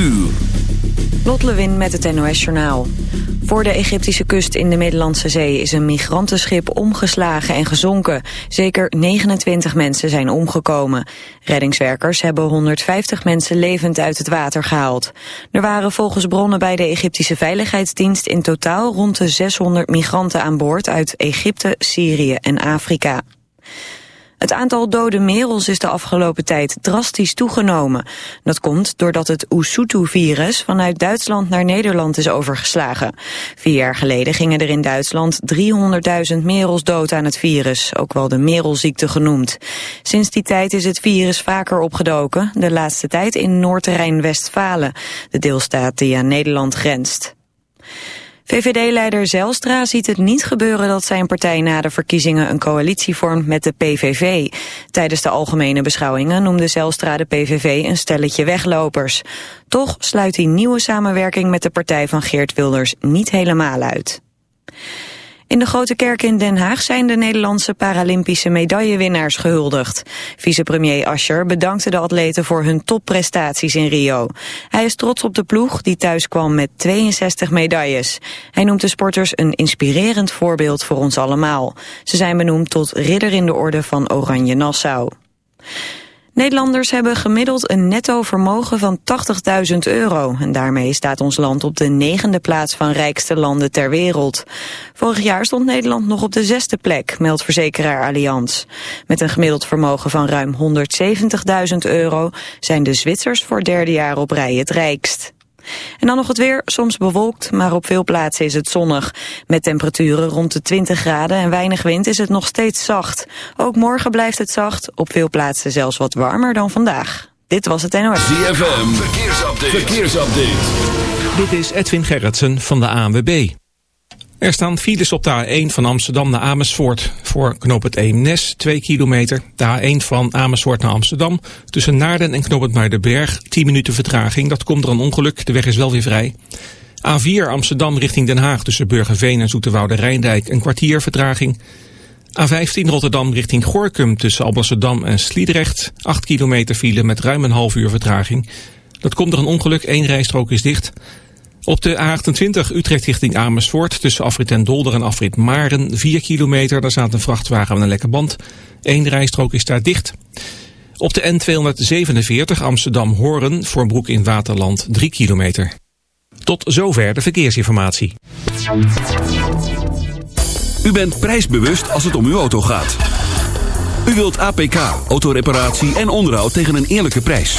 uur. Lot Lewin met het NOS Journaal. Voor de Egyptische kust in de Middellandse Zee is een migrantenschip omgeslagen en gezonken. Zeker 29 mensen zijn omgekomen. Reddingswerkers hebben 150 mensen levend uit het water gehaald. Er waren volgens bronnen bij de Egyptische Veiligheidsdienst in totaal rond de 600 migranten aan boord uit Egypte, Syrië en Afrika. Het aantal dode merels is de afgelopen tijd drastisch toegenomen. Dat komt doordat het Usutu-virus vanuit Duitsland naar Nederland is overgeslagen. Vier jaar geleden gingen er in Duitsland 300.000 merels dood aan het virus, ook wel de merelziekte genoemd. Sinds die tijd is het virus vaker opgedoken, de laatste tijd in Noord-Rijn-Westfalen, de deelstaat die aan Nederland grenst. VVD-leider Zelstra ziet het niet gebeuren dat zijn partij na de verkiezingen een coalitie vormt met de PVV. Tijdens de algemene beschouwingen noemde Zelstra de PVV een stelletje weglopers. Toch sluit hij nieuwe samenwerking met de partij van Geert Wilders niet helemaal uit. In de Grote Kerk in Den Haag zijn de Nederlandse Paralympische medaillewinnaars gehuldigd. Vicepremier Ascher bedankte de atleten voor hun topprestaties in Rio. Hij is trots op de ploeg die thuis kwam met 62 medailles. Hij noemt de sporters een inspirerend voorbeeld voor ons allemaal. Ze zijn benoemd tot ridder in de orde van Oranje Nassau. Nederlanders hebben gemiddeld een netto vermogen van 80.000 euro. En daarmee staat ons land op de negende plaats van rijkste landen ter wereld. Vorig jaar stond Nederland nog op de zesde plek, meldt verzekeraar Allianz. Met een gemiddeld vermogen van ruim 170.000 euro zijn de Zwitsers voor derde jaar op rij het rijkst. En dan nog het weer, soms bewolkt, maar op veel plaatsen is het zonnig. Met temperaturen rond de 20 graden en weinig wind is het nog steeds zacht. Ook morgen blijft het zacht, op veel plaatsen zelfs wat warmer dan vandaag. Dit was het NOS. ZFM, verkeersupdate. verkeersupdate. Dit is Edwin Gerritsen van de ANWB. Er staan files op de A1 van Amsterdam naar Amersfoort. Voor knoop het Eemnes 2 kilometer. De A1 van Amersfoort naar Amsterdam. Tussen Naarden en knoop het Muidenberg 10 minuten vertraging. Dat komt door een ongeluk. De weg is wel weer vrij. A4 Amsterdam richting Den Haag tussen Burgerveen en Zoeterwoude Rijndijk. Een kwartier vertraging. A15 Rotterdam richting Gorkum tussen Alblasserdam en Sliedrecht. 8 kilometer file met ruim een half uur vertraging. Dat komt door een ongeluk. Eén rijstrook is dicht. Op de A28 Utrecht richting Amersfoort tussen afrit en Dolder en afrit Maren 4 kilometer. Daar staat een vrachtwagen met een lekke band. Eén rijstrook is daar dicht. Op de N247 Amsterdam-Horen voor Broek in Waterland 3 kilometer. Tot zover de verkeersinformatie. U bent prijsbewust als het om uw auto gaat. U wilt APK, autoreparatie en onderhoud tegen een eerlijke prijs.